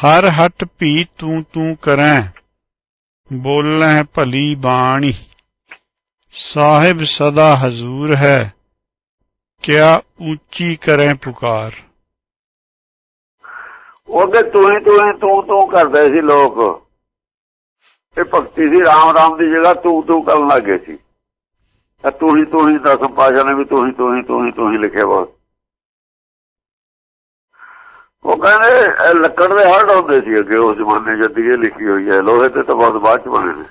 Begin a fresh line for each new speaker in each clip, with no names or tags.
ਹਰ ਹਟ ਭੀ ਤੂੰ ਤੂੰ ਕਰੈ, ਬੋਲੈ ਭਲੀ ਬਾਣੀ। ਸਾਹਿਬ ਸਦਾ ਹਜ਼ੂਰ ਹੈ, ਕਿਆ ਉੱਚੀ ਕਰੈ ਪੁਕਾਰ।
ਉਹਦੇ ਤੂੰ ਹੀ ਤੂੰ ਤੂੰ ਤੂੰ ਕਰਦੇ ਸੀ ਲੋਕ। ਇਹ ਭਗਤੀ ਸੀ, ਰਾਮ ਰਾਮ ਦੀ ਜਗ੍ਹਾ ਤੂੰ ਤੂੰ ਕਰਨ ਲੱਗੇ ਸੀ। ਤੂੰ ਹੀ ਤੂੰ ਹੀ ਦਸਮ ਪਾਸ਼ਾ ਨੇ ਵੀ ਤੂੰ ਹੀ ਤੂੰ ਹੀ ਤੂੰ ਹੀ ਤੂੰ ਹੀ ਲਿਖਿਆ ਬਹੁਤ ਉਹ ਕਹਿੰਦੇ ਲੱਕੜ ਦੇ ਹੜ ਹੁੰਦੇ ਸੀ ਅੱਗੇ ਉਸ ਜ਼ਮਾਨੇ ਜਦ ਇਹ ਲਿਖੀ ਹੋਈ ਹੈ, ਲੋਹੇ ਤੇ ਤਾਂ ਬਹੁਤ ਬਾਅਦ ਚ ਬਣੇ ਨੇ।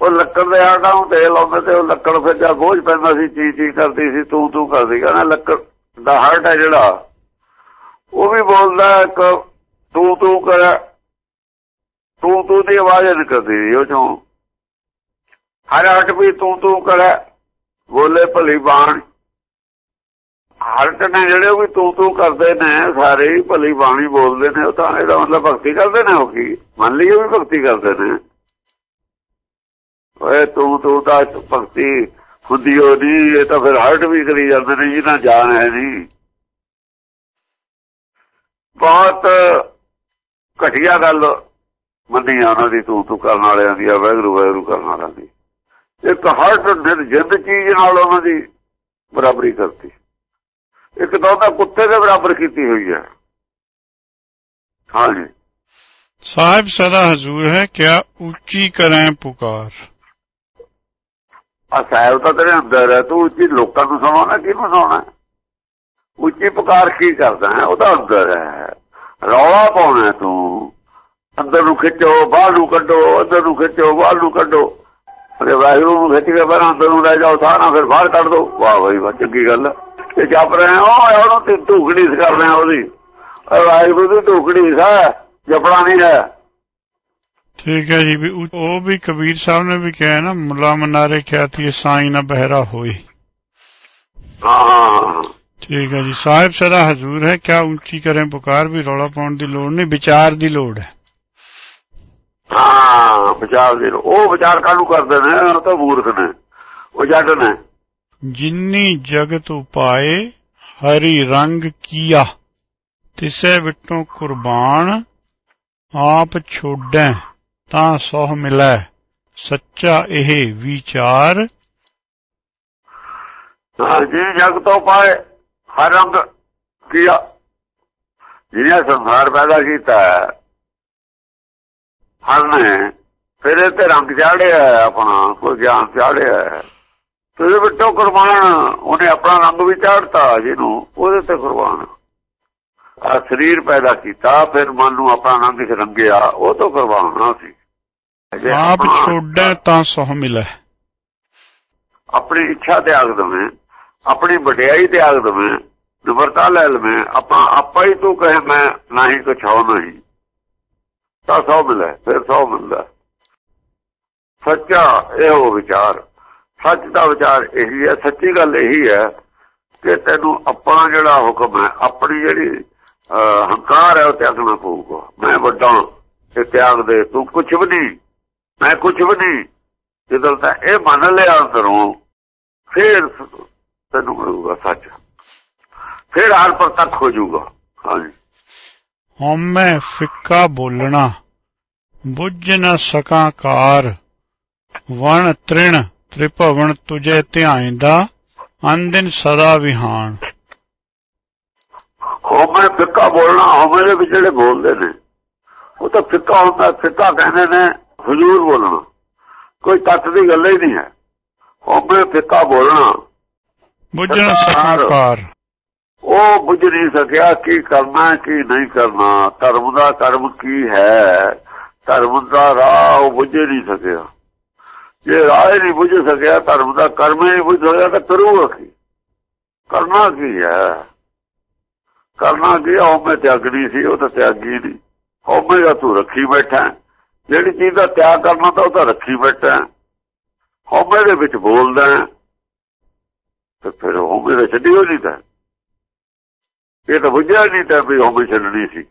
ਉਹ ਲੱਕੜ ਦੇ ਹੜਾਂ ਨੂੰ ਤੇਲ ਆਉਂਦੇ ਤੇ ਉਹ ਲੱਕੜ ਫਿਰ ਜਾ ਬੋਝ ਪੈਂਦਾ ਸੀ, ਚੀ ਚੀ ਕਰਦੀ ਸੀ, ਤੂੰ ਤੂੰ ਕਰਦੀ ਕਹਿੰਦਾ ਲੱਕੜ ਦਾ ਹਰਟ ਹੈ ਜਿਹੜਾ, ਉਹ ਵੀ ਬੋਲਦਾ ਇੱਕ, ਤੂੰ ਤੂੰ ਕਰ, ਤੂੰ ਤੂੰ ਦੀ ਆਵਾਜ਼ ਨਿਕਲਦੀ ਉਹ ਚੋਂ। ਹਰ ਹਰਟ ਵੀ ਤੂੰ ਤੂੰ ਕਰ, ਬੋਲੇ ਭਲੀ ਬਾਣ। ਹਰਟ ਨੇ ਜਿਹੜੇ ਉਹ ਵੀ ਤੂੰ ਤੂੰ ਕਰਦੇ ਨੇ, ਸਾਰੇ ਹੀ ਭਲੀ ਬਾਣੀ ਬੋਲਦੇ ਨੇ, ਉਹ ਤਾਂ ਇਹਦਾ ਮਤਲਬ ਭਗਤੀ ਕਰਦੇ ਨੇ ਉਹ ਕੀ? ਮੰਨ ਲਈਏ ਵੀ ਭਗਤੀ ਕਰਦੇ ਨੇ। ਓਏ ਤੂੰ ਤੂੰ ਤਾਂ ਭਗਤੀ ਹੁੰਦੀ ਹੋ ਨਹੀਂ ਇਹ ਤਾਂ ਫਿਰ ਹਰਟ ਵੀ ਕਰੀ ਜਾਂਦੇ ਨੇ, ਜਿਹਨਾਂ ਜਾਣ ਹੈ ਨਹੀਂ ਬਹੁਤ ਘਟੀਆ ਗੱਲ ਮੰਨੀ ਉਹਨਾਂ ਦੀ, ਤੂੰ ਤੂੰ ਕਰਨ ਵਾਲਿਆਂ ਦੀ, ਆ ਵੈਗਰੂ ਵੈਗਰੂ ਕਰਨ ਵਾਲਿਆਂ ਦੀ। ਇੱਕ ਹਰਟ ਜਿੰਦ ਚੀਜ਼ ਨਾਲ ਉਹਨਾਂ ਦੀ ਬਰਾਬਰੀ ਕਰਤੀ। ਇੱਕ ਤਾਂ ਉਹਦਾ ਕੁੱਤੇ ਦੇ ਬਰਾਬਰ ਕੀਤੀ ਹੋਈ ਹੈ। ਹਾਂਜੀ।
ਸਾਹਿਬ ਸਦਾ ਹਜ਼ੂਰ ਹੈ ਕਿਆ ਉੱਚੀ ਕਰੈ ਪੁਕਾਰ।
ਆ ਸਾਹਿਬ ਤਾਂ ਤੇਰੇ ਅੰਦਰ ਹੈ ਤੂੰ ਉੱਚੀ ਲੋਕਾਂ ਨੂੰ ਸੁਣਾਉਣਾ ਕਿਹਨੂੰ ਸੁਣਾਉਣਾ ਉੱਚੀ ਪੁਕਾਰ ਕੀ ਕਰਦਾ ਹੈ? ਉਹਦਾ ਅੰਦਰ ਹੈ। ਰੌਲਾ ਪਾਉਣਾ ਤੂੰ। ਅੰਦਰ ਨੂੰ ਖਿੱਚੋ ਬਾਹਰ ਨੂੰ ਕੱਢੋ ਅੰਦਰ ਨੂੰ ਖਿੱਚੋ ਬਾਹਰ ਨੂੰ ਕੱਢੋ। ਅਰੇ ਵਾਹਿਗੁਰੂ ਨੂੰ ਖਿੱਚ ਕੇ ਬਾਹਰ ਅੰਦਰ ਨੂੰ ਲੈ ਜਾਓ ਸਾਰਾ ਫਿਰ ਬਾਹਰ ਕੱਢ ਦੋ। ਵਾਹ ਬਈ ਵਾਹ ਚੰਗੀ ਗੱਲ ਤੇ ਜਪ ਰਹੇ ਹੋ। ਉਹਨੂੰ ਤੇ ਢੂਕੜੀ ਕਰ ਰਹੇ ਉਹਦੀ। ਵਾਹਿਗੁਰੂ ਦੀ ਢੂਕੜੀ ਸਾ ਜਪਣਾ ਨਹੀਂ ਹੈ।
ਠੀਕ ਹੈ ਜੀ ਵੀ ਉਹ ਵੀ ਕਬੀਰ ਸਾਹਿਬ ਨੇ ਵੀ ਕਿਹਾ ਨਾ ਮੁਲਾ ਮਨਾਰੇ ਖਿਆਤੀ ਸਾਈ ਨਾ ਬਹਿਰਾ ਹੋਈ
ਹਾਂ
ਠੀਕ ਹੈ ਜੀ ਸਾਹਿਬ ਸਦਾ ਹਜ਼ੂਰ ਹੈ। ਕਿਆ ਉੱਚੀ ਕਰੇ ਪੁਕਾਰ ਵੀ ਰੌਲਾ ਪਾਉਣ ਦੀ ਲੋੜ ਨਹੀਂ ਵਿਚਾਰ ਦੀ ਲੋੜ ਹੈ।
ਹਾਂ ਵਿਚਾਰ ਦੇ ਉਹ ਵਿਚਾਰ ਕਾਹਨੂੰ ਕਰਦੇ ਨੇ? ਉਹ ਤਾਂ ਮੂਰਖ ਨੇ। ਉਹ ਜੱਟ ਨੇ।
ਜਿੰਨੀ ਜਗਤ ਉਪਾਏ, ਹਰੀ ਰੰਗ ਕੀਆ। ਤਿਸੈ ਵਿਟੋਂ ਕੁਰਬਾਨ ਆਪ ਛੋੜੈ, ਤਾਂ ਸੋਹ ਮਿਲੈ। ਸੱਚਾ ਇਹ ਵਿਚਾਰ।
ਜੀ ਜਗ ਤੋਂ ਪਾਏ ਹਰ ਰੰਗ ਕੀਆ। ਜਿਹਨੇ ਸੰਸਾਰ ਪੈਦਾ ਕੀਤਾ ਹਰ ਨੇ ਫਿਰ ਇਹ ਤੇ ਰੰਗ ਚਾੜਿਆ ਆਪਣਾ ਕੋਈ ਗਿਆਨ ਚਾੜਿਆ ਤੇ ਬਿੱਟੋ ਕੁਰਬਾਨ ਉਹਨੇ ਆਪਣਾ ਰੰਗ ਵੀ ਚਾੜਤਾ ਜਿਹਨੂੰ ਉਹਦੇ ਤੇ ਕੁਰਬਾਨ। ਆ ਸਰੀਰ ਪੈਦਾ ਕੀਤਾ ਫਿਰ ਮਨ ਨੂੰ ਆਪਣਾ ਰੰਗ ਵਿੱਚ ਰੰਗਿਆ ਉਹ ਤੋਂ ਕੁਰਬਾਨ ਨਾ ਸੀ।
ਆਪ ਛੋੜੈ ਤਾਂ ਸੋਹ ਮਿਲੈ।
ਆਪਣੀ ਇੱਛਾ ਤਿਆਗ ਦਵੇਂ ਆਪਣੀ ਵਡਿਆਈ ਤਿਆਗ ਦਵੇਂ ਨਿਵਰਤਾ ਲੈ ਲਵੇਂ ਆਪਾਂ ਆਪਾ ਹੀ ਤੂੰ ਕਹੇ ਮੈਂ ਨਹੀਂ ਕੁਛ ਹੋ। ਨਹੀਂ ਤਾਂ ਸੌ ਮਿਲੇ ਫਿਰ ਸੌ ਮਿਲਦਾ। ਸੱਚਾ ਇਹੋ ਵਿਚਾਰ। ਸੱਚ ਦਾ ਵਿਚਾਰ ਇਹੀ ਹੈ, ਸੱਚੀ ਗੱਲ ਇਹੀ ਹੈ ਕਿ ਤੈਨੂੰ ਆਪਣਾ ਜਿਹੜਾ ਹੁਕਮ ਹੈ, ਆਪਣੀ ਜਿਹੜੀ ਹੰਕਾਰ ਹੈ ਉਹ ਤਿਆਗਣਾ ਪਊਗਾ। ਮੈਂ ਵੱਡਾ ਤੇ ਤਿਆਗ ਦੇ, ਤੂੰ ਕੁਝ ਵੀ ਨਹੀਂ, ਮੈਂ ਕੁਝ ਵੀ ਨਹੀਂ। ਜਦੋਂ ਤਾਂ ਇਹ ਮੰਨ ਲਿਆ ਅੰਦਰੋਂ, ਫਿਰ ਤੈਨੂੰ ਮਿਲੂਗਾ ਸੱਚ। ਫਿਰ ਹਰ ਪ੍ਰਤੱਖ ਤੱਕ ਹੋ ਜਾਊਗਾ। ਹਾਂਜੀ।
ਹਉਮੈ ਫਿੱਕਾ ਬੋਲਣਾ, ਬੁੱਝ ਨਾ ਸਕਾਂ ਕਾਰ, ਵਣ ਤ੍ਰਿਣ। ਤ੍ਰਿਭਵਨ ਤੁਝੇ ਧਿਆਇਂਦਾ ਅੰਦਿਨ ਸਦਾ ਵਿਹਾਨ।
ਹਉਮੈ ਫਿੱਕਾ ਬੋਲਣਾ ਹਉਮੈ ਦੇ ਵਿੱਚ ਜਿਹੜੇ ਬੋਲਦੇ ਨੇ ਉਹ ਤਾਂ ਫਿੱਕਾ ਹੁੰਦਾ ਫਿੱਕਾ ਕਹਿੰਦੇ ਨੇ ਹਜ਼ੂਰ ਬੋਲਣਾ। ਕੋਈ ਤੱਤ ਦੀ ਗੱਲ ਹੀ ਨਹੀਂ ਹੈ। ਹਉਮੈ ਫਿੱਕਾ ਬੋਲਣਾ।
ਬੁੱਝ ਨ ਸਕਾਂ ਕਾਰ
ਉਹ ਬੁੱਝ ਨਹੀਂ ਸਕਿਆ ਕੀ ਕਰਨਾ ਕੀ ਨਹੀਂ ਕਰਨਾ। ਧਰਮ ਦਾ ਕਰਮ ਕੀ ਹੈ? ਧਰਮ ਦਾ ਰਾਹ ਉਹ ਬੁੱਝ ਨਹੀਂ ਸਕਿਆ। ਜੇ ਰਾਹ ਨਹੀਂ ਬੁੱਝ ਸਕਿਆ, ਧਰਮ ਦਾ ਕਰਮ ਹੀ ਬੁੱਝ ਸਕਿਆ, ਤਾਂ ਕਰੂਗਾ ਕੀ? ਕਰਨਾ ਕੀ ਹੈ? ਕਰਨਾ ਕੀ ਉਹ ਮੈਂ ਤਿਆਗਣੀ ਸੀ, ਉਹ ਤਾਂ ਤਿਆਗੀ ਨਹੀਂ। ਉਹ ਮੈਂ ਤੂੰ ਰੱਖੀ ਬੈਠਾ ਜਿਹੜੀ ਚੀਜ਼ ਦਾ ਤਿਆਗ ਕਰਨਾ ਤਾਂ ਉਹ ਤਾਂ ਰੱਖੀ ਬੈਠਾ ਹੋਮੇ ਦੇ ਵਿੱਚ ਬੋਲਦਾ ਤੇ ਫਿਰ ਹਉਮੈ ਦੇ ਛੱਡੀ ਹੋ ਨਹੀਂ ਤਾਂ। ਇਹ ਤਾਂ ਬੁੱਝਿਆ ਨਹੀਂ ਤਾਂ ਵੀ ਹਉਮੈ ਛੱਡਣੀ ਸੀ।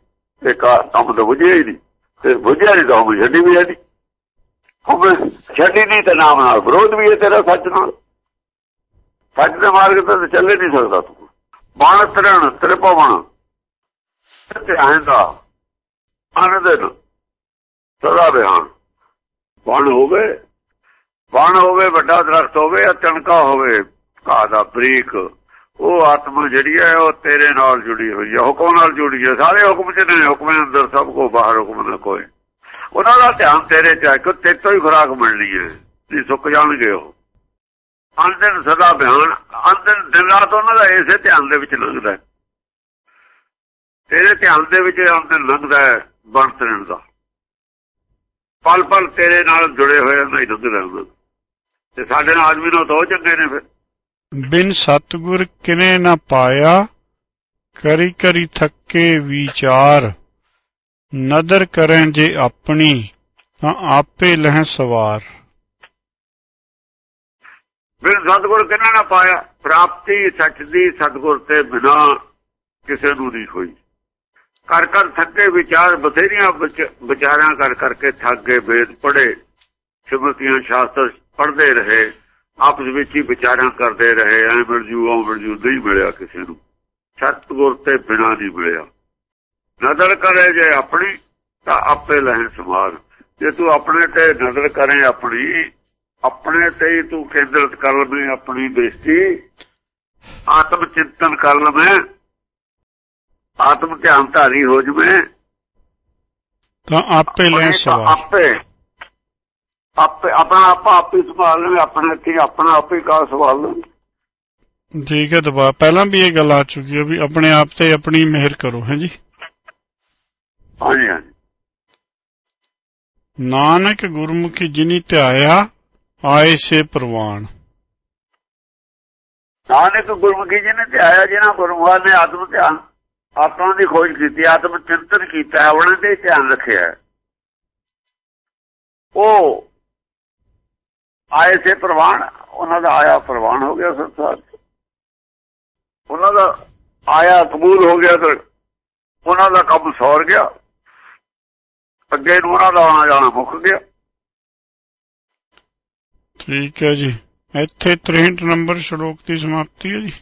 ਇਹ ਕੰਮ ਤਾਂ ਬੁੱਝਿਆ ਹੀ ਨਹੀਂ। ਤੇ ਬੁੱਝਿਆ ਨਹੀਂ ਤਾਂ ਹਉਮੈ ਛੱਡੀ ਵੀ ਨਹੀਂ। ਹਉਮੈ ਛੱਡੀ ਨਹੀਂ ਤੇ ਨਾਮ ਨਾਲ। ਵਿਰੋਧ ਵੀ ਹੈ ਤੇਰਾ ਸੱਚ ਨਾਲ। ਸੱਚ ਦੇ ਮਾਰਗ ਤੇ ਚੱਲੇ ਨਹੀਂ ਸਕਦਾ ਤੂੰ। ਬਾਣ ਤਰਣ, ਤ੍ਰਿਪਵਣ। ਧਿਆਨ ਦਾ ਅਨੰਦਨ ਸਦਾ ਬਿਆਨ। ਬਣ ਹੋਵੇ ਬਣ ਹੋਵੇ, ਵੱਡਾ ਦਰਖਤ ਹੋਵੇ ਜਾਂ ਤਣਕਾ ਹੋਵੇ, ਘਾਹ ਦਾ ਬਰੀਕ, ਉਹ ਆਤਮਾ ਜਿਹੜੀ ਹੈ, ਉਹ ਤੇਰੇ ਨਾਲ ਜੁੜੀ ਹੋਈ ਹੈ। ਹੁਕਮ ਨਾਲ ਜੁੜੀ ਹੈ। ਸਾਰੇ ਹੁਕਮ ਚ ਨੇ। ਹੁਕਮ ਦੇ ਅੰਦਰ ਸਭ ਕੋ ਬਾਹਰ, ਹੁਕਮ ਨਾ ਕੋਈ। ਉਹਨਾਂ ਦਾ ਧਿਆਨ ਤੇਰੇ ਚ ਹੈ ਕਿ ਤੇਰੇ ਤੋਂ ਹੀ ਖੁਰਾਕ ਮਿਲਣੀ ਹੈ ਜੀ ਸੁੱਕ ਜਾਣਗੇ ਉਹ। ਅੰਦਨ ਸਦਾ ਬਿਆਨ ਅੰਦਨ ਦਿਨ ਰਾਤ ਉਹਨਾਂ ਦਾ ਇਸੇ ਧਿਆਨ ਦੇ ਵਿੱਚ ਲੰਘਦਾ ਤੇਰੇ ਧਿਆਨ ਦੇ ਵਿੱਚ ਅੰਦਨ ਲੰਘਦਾ ਹੈ ਬਣਤਰਨ ਦਾ। ਪਲ ਪਲ ਤੇਰੇ ਨਾਲ ਜੁੜੇ ਹੋਏ ਨਹੀਂ ਲੰਘਦਾ ਉਹਨਾਂ ਤੇ ਸਾਡੇ ਨਾਲ ਆਦਮੀ ਨੂੰ ਦੋ ਚੰਗੇ ਨੇ ਫਿਰ।
ਬਿਨ ਸਤਗੁਰ ਕਿਨੇ ਨਾ ਪਾਇਆ ਕਰੀ ਕਰੀ ਥੱਕੇ ਵਿਚਾਰ। ਨਦਰ ਕਰੈ ਜੇ ਆਪਣੀ, ਤਾਂ ਆਪੇ ਲਹਿ ਸਵਾਰ।
ਬਿਨ ਸਤਗੁਰ ਕਿੰਨਾ ਨਾ ਪਾਇਆ? ਪ੍ਰਾਪਤੀ ਸੱਚ ਦੀ ਸਤਗੁਰ ਤੇ ਬਿਨਾ ਕਿਸੇ ਨੂੰ ਨਹੀਂ ਹੋਈ। ਕਰ ਕਰ ਥੱਕੇ ਵਿਚਾਰ ਬਥੇਰੀਆਂ ਵਿਚਾਰਾਂ ਕਰ ਕਰਕੇ ਥੱਕ ਗਏ, ਵੇਦ ਪੜੇ ਸਿਮਰਤੀਆਂ ਸ਼ਾਸਤਰ ਪੜਦੇ ਰਹੇ, ਆਪਸ ਵਿੱਚ ਹੀ ਵਿਚਾਰਾਂ ਕਰਦੇ ਰਹੇ, ਐ ਮਿਲ ਜੂ, ਉਹ ਮਿਲ ਜੂ, ਨਹੀਂ ਮਿਲਿਆ ਕਿਸੇ ਨੂੰ। ਸਤਗੁਰ ਤੇ ਬਿਨਾ ਨਹੀਂ ਮਿਲਿਆ। ਨਜ਼ਰ ਕਰੇ ਜੇ ਆਪਣੀ ਤਾਂ ਆਪੇ ਲੈਣ ਸਮਾਰ ਜੇ ਤੂੰ ਆਪਣੇ ਤੇ ਨਜ਼ਰ ਕਰੇ ਆਪਣੀ ਆਪਣੇ ਤੇ ਹੀ ਤੂੰ ਕੇਂਦਰਿਤ ਕਰ ਲਵੇਂ ਆਪਣੀ ਦ੍ਰਿਸ਼ਟੀ। ਆਤਮ ਚਿੰਤਨ ਕਰ ਲਵੇਂ। ਆਤਮ ਧਿਆਨ ਧਾਰੀ ਹੋ ਜਵੇਂ।
ਤਾਂ ਆਪੇ ਲੈ ਸਵਾਰ
ਆਪੇ ਆਪੇ ਆਪਣਾ ਆਪਾ ਆਪੇ ਸੰਭਾਲ ਲਵੇ ਆਪਣੇ ਤੇ ਆਪਣਾ ਆਪੇ ਕਾ ਸੰਭਾਲ ਲਵੇ।
ਠੀਕ ਹੈ ਦਬਾ ਪਹਿਲਾਂ ਵੀ ਇਹ ਗੱਲ ਆ ਚੁੱਕੀ ਹੈ ਵੀ ਆਪਣੇ ਆਪ ਤੇ ਆਪਣੀ ਮਿਹਰ ਕਰੋ ਹੈ ਜੀ।
ਹਾਂਜੀ ਹਾਂਜੀ।
ਨਾਨਕ ਗੁਰਮੁਖੀ ਜਿਨੀ ਧਿਆਇਆ ਆਏ ਸੇ ਪ੍ਰਵਾਨ।
ਨਾਨਕ ਗੁਰਮੁਖੀ ਜੀ ਨੇ ਧਿਆਇਆ ਜਿਹਨਾਂ ਗੁਰਮੁਖਾਂ ਨੇ ਆਤਮ ਧਿਆਨ ਆਤਮਾ ਦੀ ਖੋਜ ਕੀਤੀ ਆਤਮ ਚਿੰਤਨ ਕੀਤਾ ਉਹਨਾਂ ਦੇ ਧਿਆਨ ਰੱਖਿਆ। ਉਹ ਆਏ ਸੇ ਪ੍ਰਵਾਨ ਉਹਨਾਂ ਦਾ ਆਇਆ ਪ੍ਰਵਾਨ ਹੋ ਗਿਆ ਸੰਸਾਰ ਉਹਨਾਂ ਦਾ ਆਇਆ ਕਬੂਲ ਹੋ ਗਿਆ ਤੇ ਉਹਨਾਂ ਦਾ ਕੰਮ ਸੌਰ ਗਿਆ। ਅੱਗੇ ਨੂੰ ਉਹਨਾਂ ਦਾ ਆਣਾ ਜਾਣਾ ਮੁੱਕ ਗਿਆ।
ਠੀਕ ਹੈ ਜੀ। ਇੱਥੇ 63 ਨੰਬਰ ਸ਼ਲੋਕ ਦੀ ਸਮਾਪਤੀ ਹੈ ਜੀ।